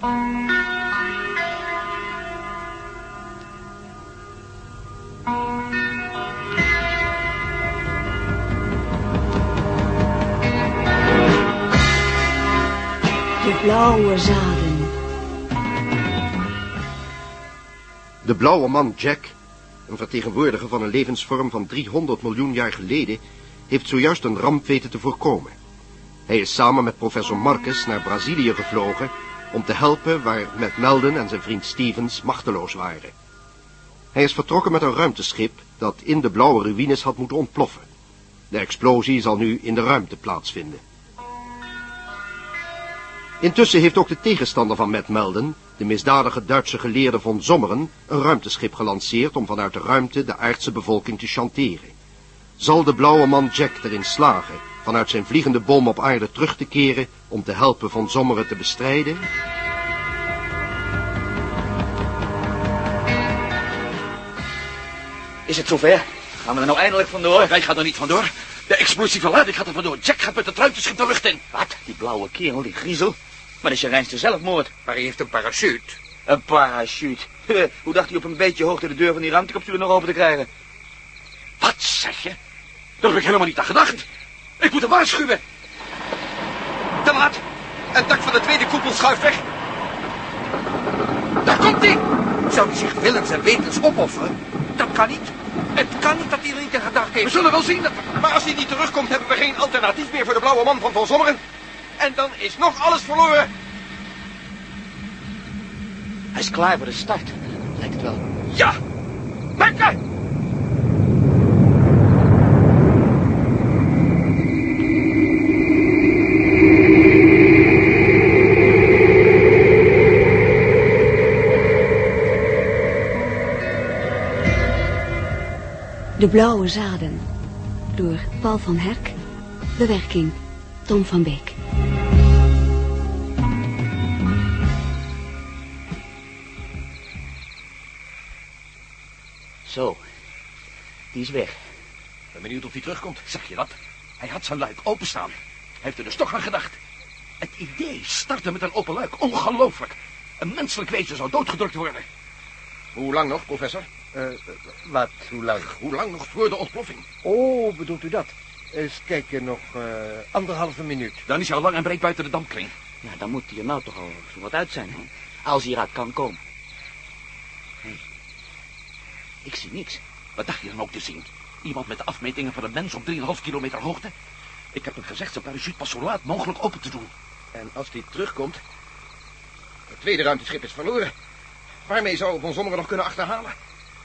De blauwe zaden. De blauwe man Jack, een vertegenwoordiger van een levensvorm van 300 miljoen jaar geleden, heeft zojuist een ramp weten te voorkomen. Hij is samen met professor Marcus naar Brazilië gevlogen om te helpen waar Melden en zijn vriend Stevens machteloos waren. Hij is vertrokken met een ruimteschip dat in de blauwe ruïnes had moeten ontploffen. De explosie zal nu in de ruimte plaatsvinden. Intussen heeft ook de tegenstander van Matt Melden, de misdadige Duitse geleerde von Sommeren, een ruimteschip gelanceerd om vanuit de ruimte de aardse bevolking te chanteren. Zal de blauwe man Jack erin slagen vanuit zijn vliegende bom op aarde terug te keren om te helpen von Sommeren te bestrijden? Is het zover? Gaan we er nou eindelijk vandoor? Wij gaan er niet vandoor. De explosieve lading gaat er vandoor. Jack gaat met het ruimteschip de lucht in. Wat? Die blauwe kerel, die griezel? Maar dat is je reinste zelfmoord. Maar hij heeft een parachute. Een parachute. Hoe dacht hij op een beetje hoogte de deur van die ruimtecapsule nog open te krijgen? Wat zeg je? Daar heb ik helemaal niet aan gedacht. Ik moet hem waarschuwen. Te laat. Het dak van de tweede koepel schuift weg. Daar komt hij. Zou hij zich willens en wetens opofferen? Dat kan niet. Het kan niet dat hij er niet in gedacht heeft. We zullen wel zien dat... Maar als hij niet terugkomt, hebben we geen alternatief meer voor de blauwe man van Van Sommeren. En dan is nog alles verloren. Hij is klaar voor de start. Lijkt het wel. Ja. Lekker. De blauwe zaden. Door Paul van Herk. Bewerking Tom van Beek. Zo. Die is weg. Ik ben benieuwd of hij terugkomt. Zeg je dat? Hij had zijn luik openstaan. Hij heeft er dus toch aan gedacht. Het idee startte met een open luik. Ongelooflijk. Een menselijk wezen zou doodgedrukt worden. Hoe lang nog, professor? Eh, wat, hoe lang? Hoe lang nog voor de ontploffing? Oh, bedoelt u dat? Eens kijken, nog eh, anderhalve minuut. Dan is hij al lang en breed buiten de dampkring. Nou, dan moet hij er nou toch al zo wat uit zijn, hè? Als hij eruit kan komen. Hé. Ik zie niks. Wat dacht je dan ook te zien? Iemand met de afmetingen van een mens op 3,5 kilometer hoogte? Ik heb hem gezegd zijn parachute pas zo laat mogelijk open te doen. En als hij terugkomt... Het tweede ruimteschip is verloren. Waarmee zou we Van Sommeren nog kunnen achterhalen?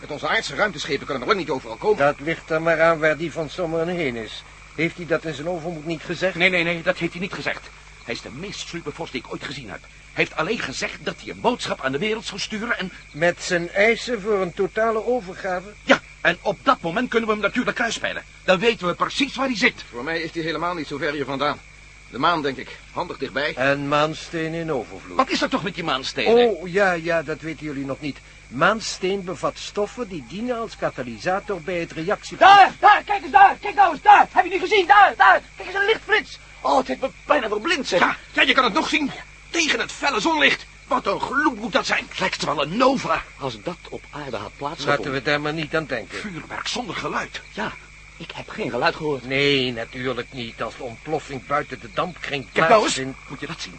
Met onze aardse ruimteschepen kunnen we lang niet overal komen. Dat ligt er maar aan waar die van Sommeren heen is. Heeft hij dat in zijn overmoed niet gezegd? Nee, nee, nee, dat heeft hij niet gezegd. Hij is de meest sluwe vorst die ik ooit gezien heb. Hij heeft alleen gezegd dat hij een boodschap aan de wereld zou sturen en... Met zijn eisen voor een totale overgave? Ja, en op dat moment kunnen we hem natuurlijk kruispijlen. Dan weten we precies waar hij zit. Voor mij is hij helemaal niet zo ver hier vandaan. De maan, denk ik. Handig dichtbij. En maansteen in overvloed. Wat is er toch met die maanstenen? Oh, ja, ja, dat weten jullie nog niet. Maansteen bevat stoffen die dienen als katalysator bij het reactie... Daar, daar, kijk eens daar. Kijk nou eens daar. Heb je niet gezien? Daar, daar. Kijk eens een lichtflits. Oh, het heeft me bijna verblind, zeg. Ja, ja, je kan het nog zien. Tegen het felle zonlicht. Wat een gloed moet dat zijn. Het lijkt wel een nova. Als dat op aarde had plaatsgevonden... Laten we daar maar niet aan denken. Vuurwerk zonder geluid. Ja, ik heb geen geluid gehoord. Nee, natuurlijk niet. Als de ontploffing buiten de dampkring nou plaatsvindt... Moet je dat zien?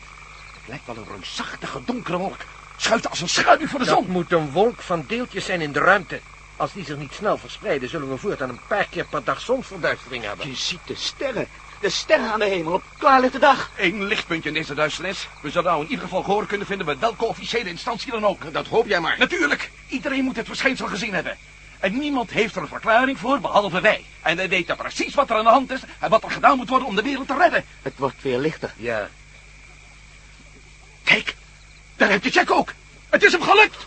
Het lijkt wel een reusachtige donkere wolk. Schuilt als een schaduw voor de Dat zon. moet een wolk van deeltjes zijn in de ruimte. Als die zich niet snel verspreiden, zullen we voortaan een paar keer per dag zonsverduistering hebben. Je ziet de sterren. De sterren aan de hemel op klaarlichte dag. Eén lichtpuntje in deze duisternis. We zullen nou in ieder geval gehoor kunnen vinden bij welke officiële instantie dan ook. Dat hoop jij maar. Natuurlijk, iedereen moet het verschijnsel gezien hebben. En niemand heeft er een verklaring voor, behalve wij. En wij weten precies wat er aan de hand is en wat er gedaan moet worden om de wereld te redden. Het wordt weer lichter. Ja, Kijk, daar heb je Jack ook. Het is hem gelukt.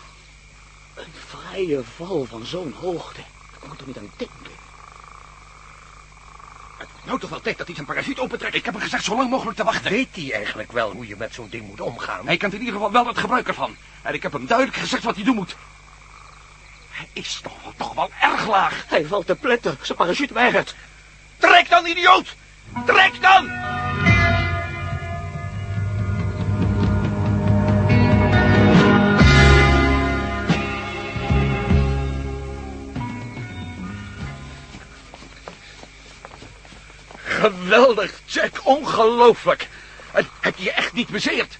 Een vrije val van zo'n hoogte. Ik toch niet aan denken. Het wordt nou toch wel tijd dat hij zijn parachute opentrekt. Ik heb hem gezegd zo lang mogelijk te wachten. weet hij eigenlijk wel hoe je met zo'n ding moet omgaan? Hij kent in ieder geval wel het gebruik ervan. En ik heb hem duidelijk gezegd wat hij doen moet. Hij is toch, toch wel erg laag. Hij valt te pletter. Zijn parachute weigert. Trek dan, idioot! Trek dan! Geweldig, Jack. Ongelooflijk. Heb je je echt niet bezeerd?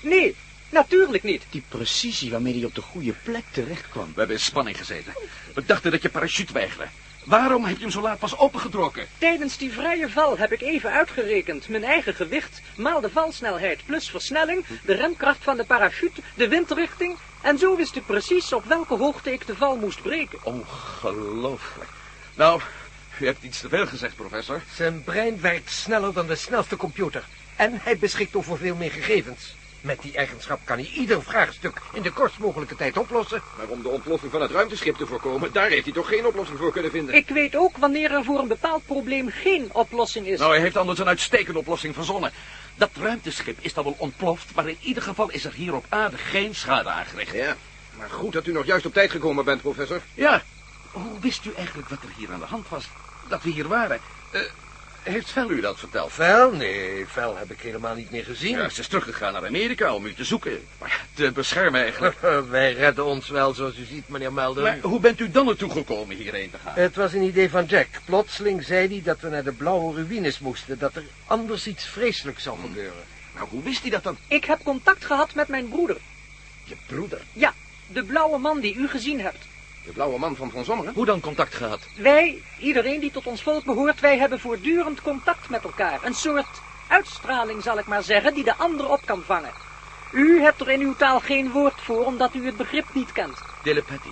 Nee, natuurlijk niet. Die precisie waarmee hij op de goede plek terecht kwam. We hebben in spanning gezeten. We dachten dat je parachute weigerde. Waarom heb je hem zo laat pas opengetrokken? Tijdens die vrije val heb ik even uitgerekend. Mijn eigen gewicht, maal de valsnelheid plus versnelling, de remkracht van de parachute, de windrichting. En zo wist ik precies op welke hoogte ik de val moest breken. Ongelooflijk. Nou, u hebt iets te veel gezegd, professor. Zijn brein werkt sneller dan de snelste computer. En hij beschikt over veel meer gegevens. Met die eigenschap kan hij ieder vraagstuk in de kortst mogelijke tijd oplossen. Maar om de ontploffing van het ruimteschip te voorkomen, daar heeft hij toch geen oplossing voor kunnen vinden. Ik weet ook wanneer er voor een bepaald probleem geen oplossing is. Nou, hij heeft anders een uitstekende oplossing verzonnen. Dat ruimteschip is dan wel ontploft, maar in ieder geval is er hier op aarde geen schade aangericht. Ja, maar goed dat u nog juist op tijd gekomen bent, professor. Ja, hoe wist u eigenlijk wat er hier aan de hand was? Dat we hier waren? Eh, heeft Vel u dat verteld? Vel? Nee, Vel heb ik helemaal niet meer gezien. Ja, ze is teruggegaan naar Amerika om u te zoeken. Maar te beschermen eigenlijk. Wij redden ons wel, zoals u ziet, meneer Melden. Maar hoe bent u dan naartoe gekomen hierheen te gaan? Het was een idee van Jack. Plotseling zei hij dat we naar de blauwe ruïnes moesten. Dat er anders iets vreselijks zou gebeuren. Nou, hoe wist hij dat dan? Ik heb contact gehad met mijn broeder. Je broeder. Ja, de blauwe man die u gezien hebt. De blauwe man van Van Zommeren? Hoe dan contact gehad? Wij, iedereen die tot ons volk behoort, wij hebben voortdurend contact met elkaar. Een soort uitstraling, zal ik maar zeggen, die de ander op kan vangen. U hebt er in uw taal geen woord voor, omdat u het begrip niet kent. Telepathy.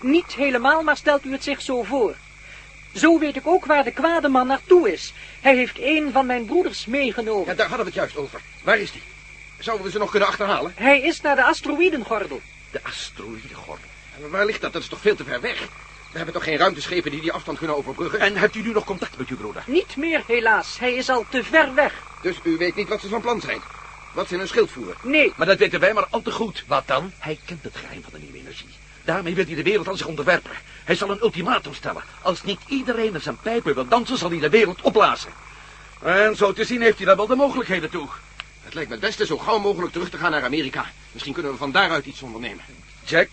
Niet helemaal, maar stelt u het zich zo voor. Zo weet ik ook waar de kwade man naartoe is. Hij heeft een van mijn broeders meegenomen. Ja, daar hadden we het juist over. Waar is die? Zouden we ze nog kunnen achterhalen? Hij is naar de asteroïdengordel. De asteroïdegordel. Waar ligt dat? Dat is toch veel te ver weg? We hebben toch geen ruimteschepen die die afstand kunnen overbruggen? En hebt u nu nog contact met uw broeder? Niet meer, helaas. Hij is al te ver weg. Dus u weet niet wat ze van plan zijn? Wat ze in hun schild voeren? Nee, Maar dat weten wij maar al te goed. Wat dan? Hij kent het geheim van de nieuwe energie. Daarmee wil hij de wereld aan zich onderwerpen. Hij zal een ultimatum stellen. Als niet iedereen met zijn pijpen wil dansen, zal hij de wereld opblazen. En zo te zien heeft hij daar wel de mogelijkheden toe. Het lijkt me het beste zo gauw mogelijk terug te gaan naar Amerika. Misschien kunnen we van daaruit iets ondernemen. Jack,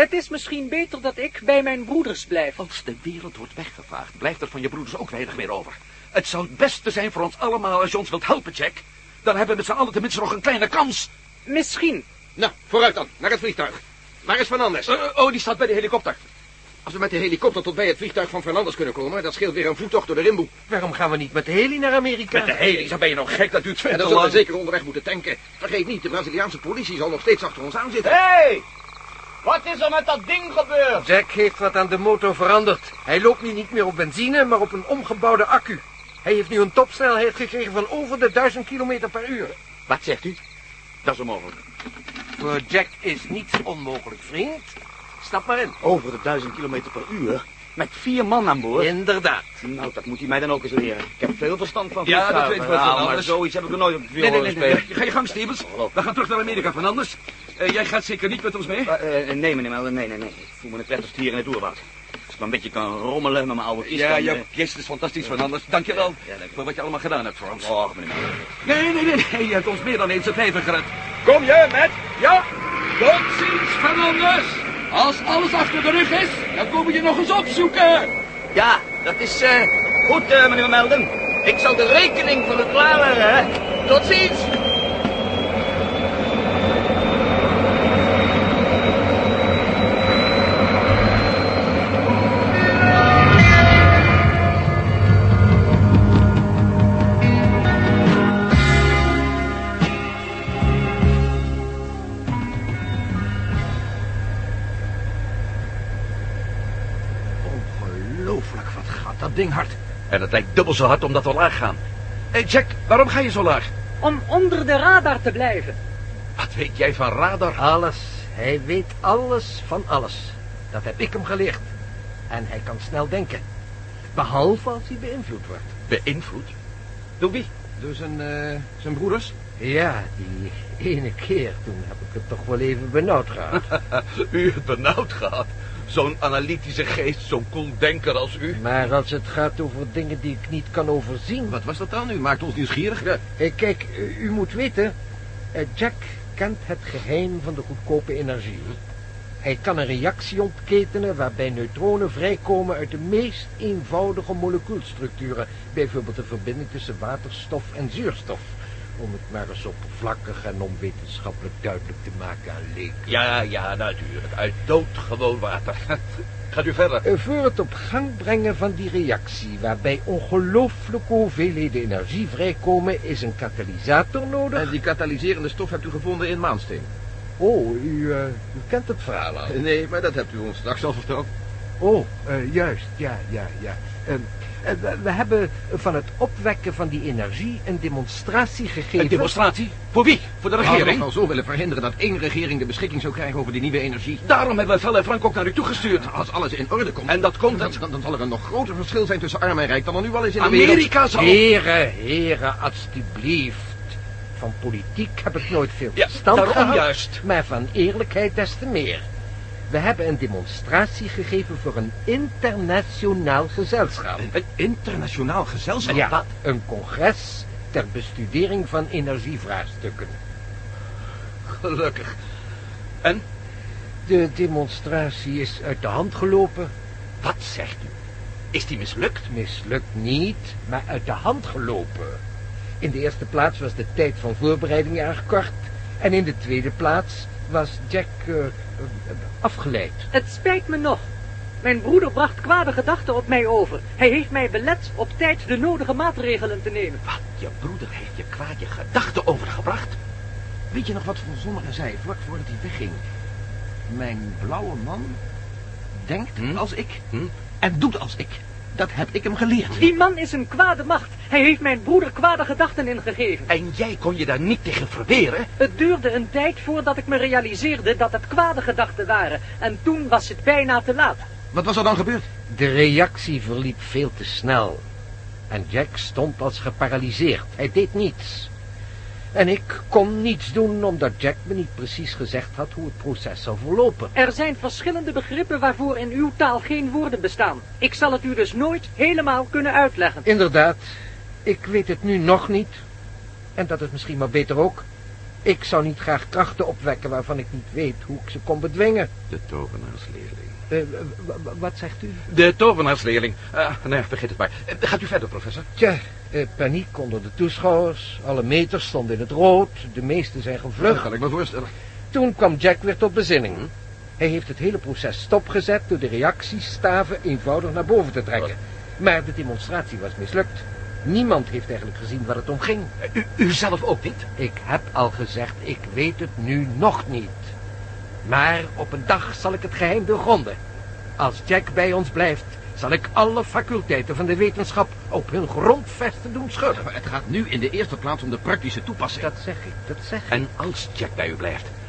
het is misschien beter dat ik bij mijn broeders blijf. als de wereld wordt weggevaagd, blijft er van je broeders ook weinig meer over. Het zou het beste zijn voor ons allemaal als je ons wilt helpen, Jack. Dan hebben we met z'n allen tenminste nog een kleine kans. Misschien. Nou, vooruit dan, naar het vliegtuig. Waar is Fernandes? Eh, oh, die staat bij de helikopter. Als we met de helikopter tot bij het vliegtuig van Fernandes kunnen komen, dat scheelt weer een voettocht door de rimboe. Waarom gaan we niet met de heli naar Amerika? Met de heli, dan ben je nog gek, dat duurt veel En te dan zullen we zeker onderweg moeten tanken. Vergeet niet, de Braziliaanse politie zal nog steeds achter ons aan zitten. Hé! Hey! Wat is er met dat ding gebeurd? Jack heeft wat aan de motor veranderd. Hij loopt nu niet meer op benzine, maar op een omgebouwde accu. Hij heeft nu een topsnelheid gekregen van over de 1000 kilometer per uur. Wat zegt u? Dat is onmogelijk. Voor Jack is niets onmogelijk, vriend. Stap maar in. Over de duizend kilometer per uur? Met vier man aan boord? Inderdaad. Nou, dat moet hij mij dan ook eens leren. Ik heb veel verstand van Ja, dat weet ik wel, Nou, maar zoiets heb ik nog nooit op de Nee, nee, nee, nee. Ga je gang, Stevens. We gaan terug naar Amerika, van anders. Eh, jij gaat zeker niet met ons mee? Eh, eh, nee, meneer Melden, nee, nee, nee. Ik voel me het prettigst hier in het oerwoud. Als ik maar een beetje kan rommelen met mijn oude kist. Ja, eh, jezus is fantastisch, van anders. Dank je wel Ja, voor wat je allemaal gedaan hebt voor ons. Och, meneer Melden. Nee, nee, nee, nee, je hebt ons meer dan eens het leven gered. Kom je met? Ja. Tot ziens, Fernandes. Als alles achter de rug is, dan kom je je nog eens opzoeken. Ja, dat is eh, goed, meneer Melden. Ik zal de rekening voor het klaren, hè. Tot ziens. En het lijkt dubbel zo hard omdat we laag gaan. Hé, Jack, waarom ga je zo laag? Om onder de radar te blijven. Wat weet jij van radar? Alles. Hij weet alles van alles. Dat heb ik hem geleerd. En hij kan snel denken. Behalve als hij beïnvloed wordt. Beïnvloed? Door wie? Door zijn, eh, zijn broeders? Ja, die ene keer toen heb ik het toch wel even benauwd gehad. u het benauwd gehad. Zo'n analytische geest, zo'n cool denker als u. Maar als het gaat over dingen die ik niet kan overzien... Wat was dat dan? U maakt ons nieuwsgierig. Ja. Eh, kijk, u, u moet weten... eh, Jack kent het geheim van de goedkope energie. Hij kan een reactie ontketenen waarbij neutronen vrijkomen uit de meest eenvoudige molecuulstructuren. Bijvoorbeeld de verbinding tussen waterstof en zuurstof. Om het maar eens oppervlakkig en onwetenschappelijk duidelijk te maken aan leken. Ja, ja, natuurlijk. Uit doodgewoon water. Gaat u verder. Eh, Voor het op gang brengen van die reactie, waarbij ongelooflijke hoeveelheden energie vrijkomen, is een katalysator nodig. En die katalyserende stof hebt u gevonden in Maansteen. Oh, u, eh, u kent het verhaal al. Nee, maar dat hebt u ons straks al verteld. Oh, eh, juist, ja, ja, ja. Eh, we, we hebben van het opwekken van die energie een demonstratie gegeven. Een demonstratie? Voor wie? Voor de We hadden regering? wel zo willen verhinderen dat één regering de beschikking zou krijgen over die nieuwe energie. Daarom hebben we Vel en Frank ook naar u toegestuurd. Als alles in orde komt. En dat komt... dan, dan, dan zal er een nog groter verschil zijn tussen arm en rijk dan er nu al is in de wereld. Amerika zal... Heren, heren, alstublieft. Van politiek heb ik nooit veel Ja, verstand daarom gehad, juist. maar van eerlijkheid des te meer. We hebben een demonstratie gegeven voor een internationaal gezelschap. Een internationaal gezelschap? Ja, Wat? een congres ter bestudering van energievraagstukken. Gelukkig. En? De demonstratie is uit de hand gelopen. Wat zegt u? Is die mislukt? Mislukt niet, maar uit de hand gelopen. In de eerste plaats was de tijd van voorbereiding erg kort. En in de tweede plaats was Jack eh, eh, afgeleid. Het spijt me nog. Mijn broeder bracht kwade gedachten op mij over. Hij heeft mij belet op tijd de nodige maatregelen te nemen. Wat? Je broeder heeft je kwaad je gedachten overgebracht? Weet je nog wat Van zei, vlak voordat hij wegging? Mijn blauwe man denkt Hm? als ik Hm? en doet als ik. Dat heb ik hem geleerd. Die man is een kwade macht. Hij heeft mijn broeder kwade gedachten ingegeven. En jij kon je daar niet tegen verweren? Het duurde een tijd voordat ik me realiseerde dat het kwade gedachten waren. En toen was het bijna te laat. Wat was er dan gebeurd? De reactie verliep veel te snel. En Jack stond als geparalyseerd. Hij deed niets. En ik kon niets doen omdat Jack me niet precies gezegd had hoe het proces zou verlopen. Er zijn verschillende begrippen waarvoor in uw taal geen woorden bestaan. Ik zal het u dus nooit helemaal kunnen uitleggen. Inderdaad, ik weet het nu nog niet. En dat is misschien maar beter ook. Ik zou niet graag krachten opwekken waarvan ik niet weet hoe ik ze kon bedwingen. De tovenaarsleerling. Eh, wat zegt u? De tovenaarsleerling. Ah, nee, vergeet het maar. Eh, Gaat u verder, professor. Tja, eh, paniek onder de toeschouwers. Alle meters stonden in het rood. De meesten zijn Dat gevlucht. kan ik me voorstellen. Toen kwam Jack weer tot bezinning. Hij heeft het hele proces stopgezet door de reactiestaven eenvoudig naar boven te trekken. Maar de demonstratie was mislukt. Niemand heeft eigenlijk gezien waar het om ging. Eh, U, u zelf ook niet? Ik heb al gezegd, ik weet het nu nog niet. Maar op een dag zal ik het geheim doorgronden. Als Jack bij ons blijft, zal ik alle faculteiten van de wetenschap op hun grondvesten doen schudden. Maar het gaat nu in de eerste plaats om de praktische toepassing. Dat zeg ik, dat zeg ik. En als Jack bij u blijft.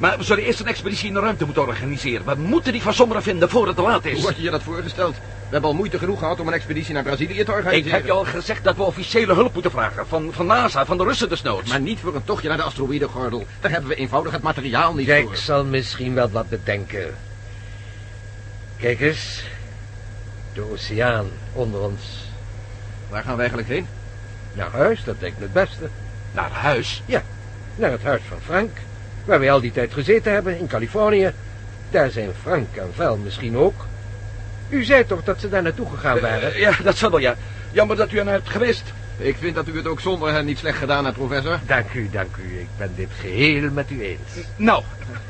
Maar we zullen eerst een expeditie in de ruimte moeten organiseren. We moeten die van Sommeren vinden voor het te laat Hoe is. had je je dat voorgesteld? We hebben al moeite genoeg gehad om een expeditie naar Brazilië te organiseren. Ik heb je al gezegd dat we officiële hulp moeten vragen. Van, van NASA, van de Russen desnoods. Maar niet voor een tochtje naar de asteroïdengordel. Daar hebben we eenvoudig het materiaal niet Jack voor. zal misschien wel wat bedenken. Kijk eens. De oceaan onder ons. Waar gaan we eigenlijk heen? Naar huis, dat lijkt me het beste. Naar huis. Naar het huis van Frank. Waar wij al die tijd gezeten hebben, in Californië. Daar zijn Frank en Vel misschien ook. U zei toch dat ze daar naartoe gegaan waren? Eh, ja, dat zal wel, ja. Jammer dat u er hebt geweest. Ik vind dat u het ook zonder hen niet slecht gedaan hebt, professor. Dank u, dank u. Ik ben dit geheel met u eens. Nou,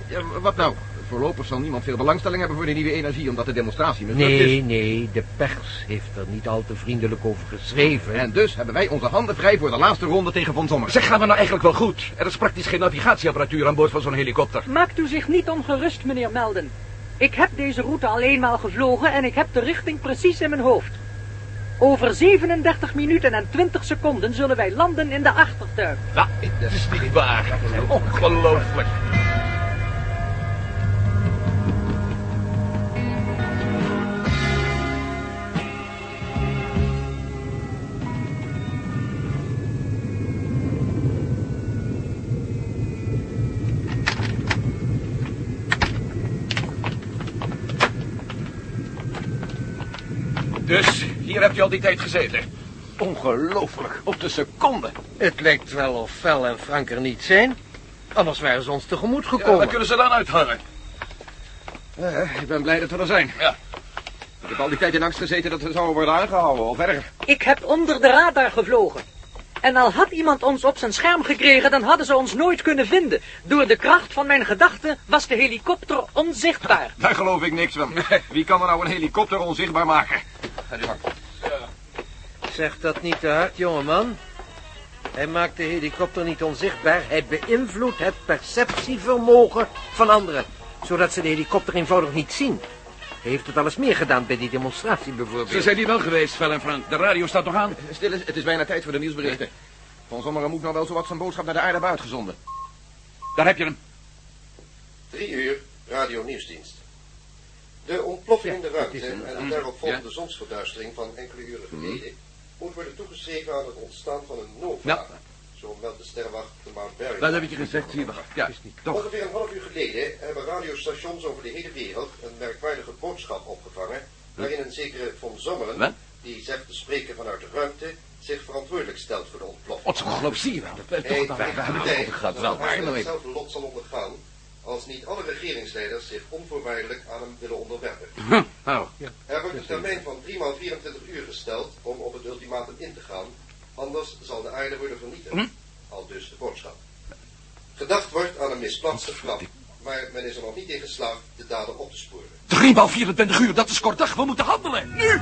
Ja, wat nou? Voorlopig zal niemand veel belangstelling hebben voor de nieuwe energie, omdat de demonstratie mislukt is. Nee, nee, de pers heeft er niet al te vriendelijk over geschreven. En dus hebben wij onze handen vrij voor de laatste ronde tegen Von Sommer. zeg, gaan we nou eigenlijk wel goed? Er is praktisch geen navigatieapparatuur aan boord van zo'n helikopter. Maakt u zich niet ongerust, meneer Melden. Ik heb deze route al eenmaal gevlogen en ik heb de richting precies in mijn hoofd. Over 37 minuten en 20 seconden zullen wij landen in de achtertuin. Nou, dat is niet waar. Ongelooflijk. Dus, hier hebt u al die tijd gezeten. Ongelooflijk, op de seconde. Het lijkt wel of Vel en Frank er niet zijn. Anders waren ze ons tegemoet Ja, gekomen. waar kunnen ze dan uithangen? Eh, ik ben blij dat we er zijn. Ja. Ik heb al die tijd in angst gezeten dat we zouden worden aangehouden, of erger. Ik heb onder de radar gevlogen. En al had iemand ons op zijn scherm gekregen, dan hadden ze ons nooit kunnen vinden. Door de kracht van mijn gedachten was de helikopter onzichtbaar. Daar geloof ik niks van. Wie kan er nou een helikopter onzichtbaar maken? Ga je gang. Zeg dat niet te hard, jongeman. Hij maakt de helikopter niet onzichtbaar. Hij beïnvloedt het perceptievermogen van anderen. Zodat ze de helikopter eenvoudig niet zien. Hij heeft het alles meer gedaan bij die demonstratie bijvoorbeeld. Ze zijn hier wel geweest, Vel en Frank. De radio staat nog aan. Stil eens, het is bijna tijd voor de nieuwsberichten. Van Sommeren moet nou wel zowat zijn boodschap naar de aarde hebben uitgezonden. Daar heb je hem. Drie uur, radio nieuwsdienst. De ontploffing in de ruimte het een- en de daaropvolgende zonsverduistering van enkele uren geleden moet worden toegeschreven aan het ontstaan van een nova. Ja. Zo meldt de sterrenwacht de Mount Berry. Dat heb ik je gezegd, zie je wel. Ja, toch. Ongeveer een half uur geleden hebben radiostations over de hele wereld een merkwaardige boodschap opgevangen, waarin een zekere Von Zommeren, Wat? die zegt te spreken vanuit de ruimte, zich verantwoordelijk stelt voor de ontploffing. Wat ongeloof, zie je wel. Wij hebben het gehad. Wel, maar nou hetzelfde lot zal ondergaan als niet alle regeringsleiders zich onvoorwaardelijk aan hem willen onderwerpen. Hm, Nou, Er wordt een termijn van 3 x 24 uur gesteld om op het ultimatum in te gaan, anders zal de aarde worden vernietigd. Hm? Al dus de boodschap. Gedacht wordt aan een misplaatste grap, maar men is er nog niet in geslaagd de dader op te sporen. 3 x 24 uur, dat is kort dag. We moeten handelen. Nu!